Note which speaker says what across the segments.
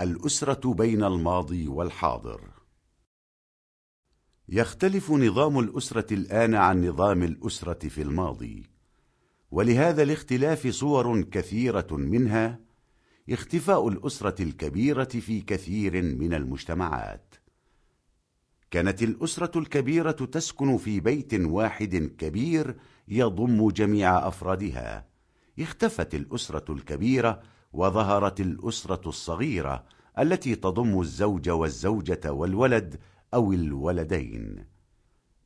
Speaker 1: الأسرة بين الماضي والحاضر. يختلف نظام الأسرة الآن عن نظام الأسرة في الماضي ولهذا الاختلاف صور كثيرة منها اختفاء الأسرة الكبيرة في كثير من المجتمعات. كانت الأسرة الكبيرة تسكن في بيت واحد كبير يضم جميع أفرادها. اختفت الأسرة الكبيرة وظهرت الأسرة الصغيرة التي تضم الزوج والزوجة والولد أو الولدين.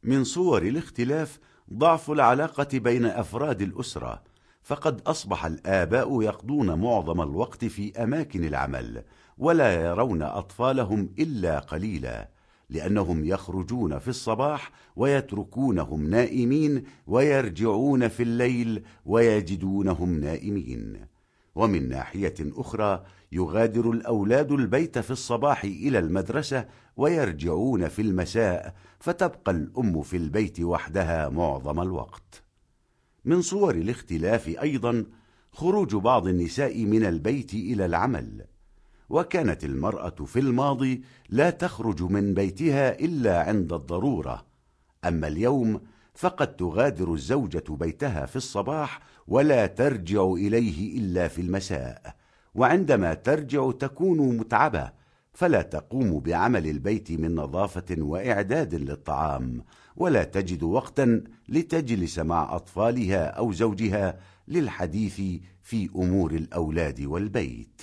Speaker 1: من صور الاختلاف ضعف العلاقة بين أفراد الأسرة فقد أصبح الآباء يقضون معظم الوقت في أماكن العمل ولا يرون أطفالهم إلا قليلا لأنهم يخرجون في الصباح ويتركونهم نائمين ويرجعون في الليل ويجدونهم نائمين. ومن ناحية أخرى يغادر الأولاد البيت في الصباح إلى المدرسة ويرجعون في المساء فتبقى الأم في البيت وحدها معظم الوقت. من صور الاختلاف أيضا خروج بعض النساء من البيت إلى العمل. وكانت المرأة في الماضي لا تخرج من بيتها إلا عند الضرورة. أما اليوم فقد تغادر الزوجة بيتها في الصباح ولا ترجع إليه إلا في المساء. وعندما ترجع تكون متعبة فلا تقوم بعمل البيت من نظافة وإعداد للطعام ولا تجد وقتا لتجلس مع أطفالها أو زوجها للحديث في أمور الأولاد والبيت.